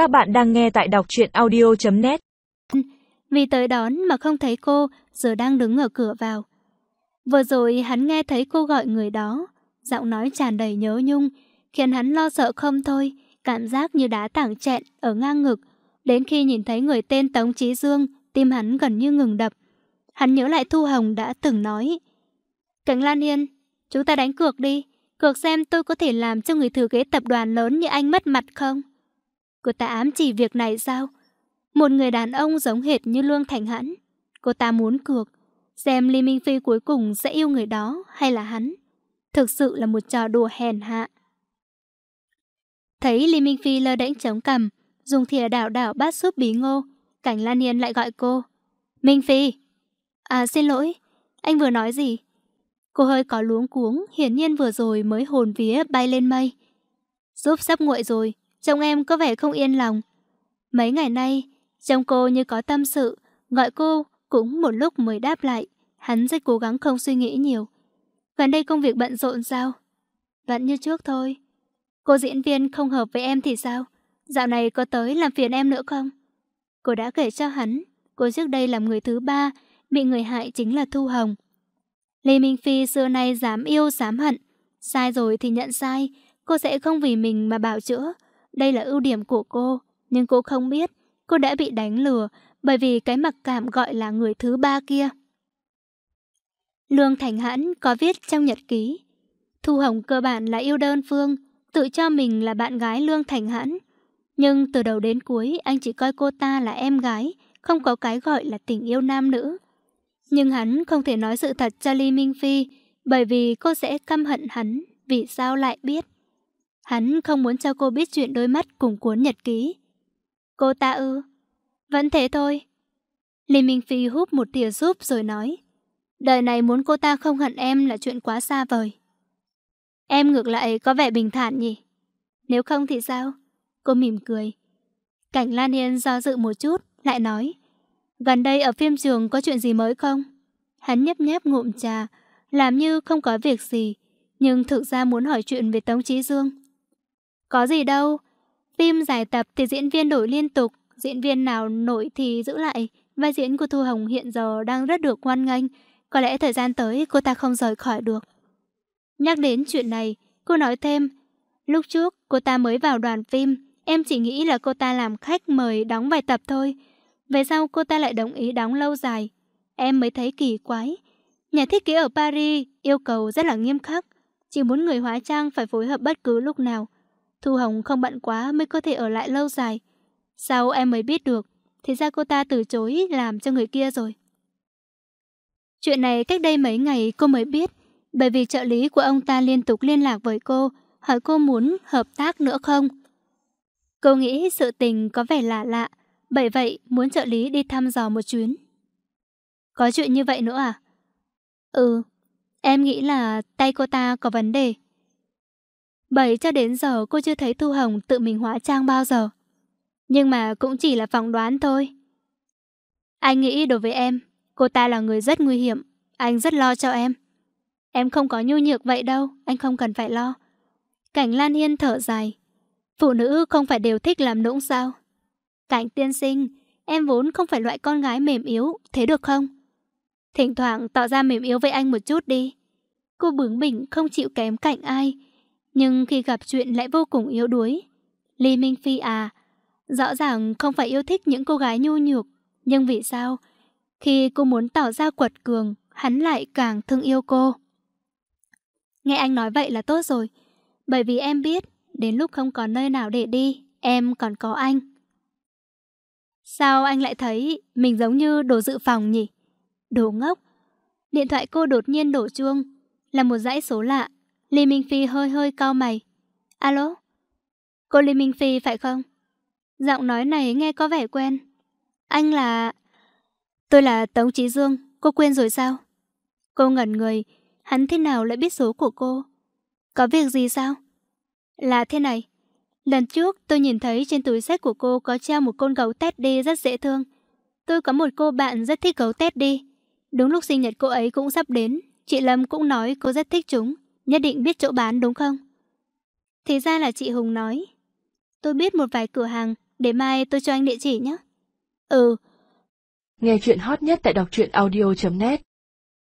Các bạn đang nghe tại đọc truyện audio.net ừ, Vì tới đón mà không thấy cô, giờ đang đứng ở cửa vào. Vừa rồi hắn nghe thấy cô gọi người đó, giọng nói tràn đầy nhớ nhung, khiến hắn lo sợ không thôi, cảm giác như đá tảng chẹn ở ngang ngực. Đến khi nhìn thấy người tên Tống Chí Dương, tim hắn gần như ngừng đập. Hắn nhớ lại Thu Hồng đã từng nói. Cảnh Lan Yên, chúng ta đánh cược đi, cược xem tôi có thể làm cho người thừa kế tập đoàn lớn như anh mất mặt không? Cô ta ám chỉ việc này sao? Một người đàn ông giống hệt như Lương Thành Hãn. Cô ta muốn cược, xem Lý Minh Phi cuối cùng sẽ yêu người đó hay là hắn. Thực sự là một trò đùa hèn hạ. Thấy Lý Minh Phi lơ đễnh chống cằm, dùng thìa đảo đảo bát súp bí ngô, Cảnh Lan Yên lại gọi cô. Minh Phi! À xin lỗi, anh vừa nói gì? Cô hơi có luống cuống, hiển nhiên vừa rồi mới hồn vía bay lên mây. Giúp sắp nguội rồi, chồng em có vẻ không yên lòng. Mấy ngày nay, chồng cô như có tâm sự, gọi cô cũng một lúc mới đáp lại. Hắn rất cố gắng không suy nghĩ nhiều. Gần đây công việc bận rộn sao? Vẫn như trước thôi. Cô diễn viên không hợp với em thì sao? Dạo này có tới làm phiền em nữa không? Cô đã kể cho hắn, cô trước đây làm người thứ ba, bị người hại chính là Thu Hồng. Lê Minh Phi xưa nay dám yêu dám hận, sai rồi thì nhận sai, cô sẽ không vì mình mà bảo chữa. Đây là ưu điểm của cô, nhưng cô không biết cô đã bị đánh lừa bởi vì cái mặc cảm gọi là người thứ ba kia. Lương Thành Hãn có viết trong nhật ký. Thu Hồng cơ bản là yêu đơn phương, tự cho mình là bạn gái Lương Thành Hãn. Nhưng từ đầu đến cuối anh chỉ coi cô ta là em gái, không có cái gọi là tình yêu nam nữ. Nhưng hắn không thể nói sự thật cho Ly Minh Phi, bởi vì cô sẽ căm hận hắn, vì sao lại biết. Hắn không muốn cho cô biết chuyện đôi mắt cùng cuốn nhật ký. Cô ta ư? Vẫn thế thôi. Lý Minh Phi hút một thìa súp rồi nói. Đời này muốn cô ta không hận em là chuyện quá xa vời. Em ngược lại có vẻ bình thản nhỉ? Nếu không thì sao? Cô mỉm cười. Cảnh Lan hiên do dự một chút, lại nói. Gần đây ở phim trường có chuyện gì mới không? Hắn nhấp nháp ngụm trà, làm như không có việc gì, nhưng thực ra muốn hỏi chuyện về Tống Chí Dương. Có gì đâu, phim giải tập thì diễn viên đổi liên tục, diễn viên nào nổi thì giữ lại. Vai diễn của Thu Hồng hiện giờ đang rất được hoan nghênh, có lẽ thời gian tới cô ta không rời khỏi được. Nhắc đến chuyện này, cô nói thêm, lúc trước cô ta mới vào đoàn phim, em chỉ nghĩ là cô ta làm khách mời đóng vài tập thôi. Về sau cô ta lại đồng ý đóng lâu dài. Em mới thấy kỳ quái. Nhà thiết kế ở Paris yêu cầu rất là nghiêm khắc. Chỉ muốn người hóa trang phải phối hợp bất cứ lúc nào. Thu Hồng không bận quá mới có thể ở lại lâu dài. Sau em mới biết được, thì ra cô ta từ chối làm cho người kia rồi. Chuyện này cách đây mấy ngày cô mới biết, bởi vì trợ lý của ông ta liên tục liên lạc với cô, hỏi cô muốn hợp tác nữa không. Cô nghĩ sự tình có vẻ lạ lạ, bởi vậy muốn trợ lý đi thăm dò một chuyến. Có chuyện như vậy nữa à? Ừ, em nghĩ là tay cô ta có vấn đề. Bởi cho đến giờ cô chưa thấy Thu Hồng tự mình hóa trang bao giờ. Nhưng mà cũng chỉ là phỏng đoán thôi. Anh nghĩ đối với em, cô ta là người rất nguy hiểm. Anh rất lo cho em. Em không có nhu nhược vậy đâu, anh không cần phải lo. Cảnh Lan Hiên thở dài. Phụ nữ không phải đều thích làm nũng sao? Cảnh tiên sinh, em vốn không phải loại con gái mềm yếu, thế được không? Thỉnh thoảng tỏ ra mềm yếu với anh một chút đi. Cô bướng bỉnh không chịu kém cạnh ai, nhưng khi gặp chuyện lại vô cùng yếu đuối. Lý Minh Phi à, rõ ràng không phải yêu thích những cô gái nhu nhược, nhưng vì sao? Khi cô muốn tỏ ra quật cường, hắn lại càng thương yêu cô. Nghe anh nói vậy là tốt rồi, bởi vì em biết, đến lúc không còn nơi nào để đi, em còn có anh. Sao anh lại thấy mình giống như đồ dự phòng nhỉ? Đồ ngốc. Điện thoại cô đột nhiên đổ chuông, là một dãy số lạ. Lý Minh Phi hơi hơi cau mày. Alo? Cô Lý Minh Phi phải không? Giọng nói này nghe có vẻ quen. Anh là... Tôi là Tống Chí Dương, cô quên rồi sao? Cô ngẩn người, hắn thế nào lại biết số của cô? Có việc gì sao? Là thế này, lần trước tôi nhìn thấy trên túi sách của cô có treo một con gấu Teddy rất dễ thương. Tôi có một cô bạn rất thích gấu Teddy. Đúng lúc sinh nhật cô ấy cũng sắp đến, chị Lâm cũng nói cô rất thích chúng, nhất định biết chỗ bán đúng không? Thì ra là chị Hùng nói. Tôi biết một vài cửa hàng, để mai tôi cho anh địa chỉ nhé. Ừ. Nghe chuyện hot nhất tại đọc truyện audio.net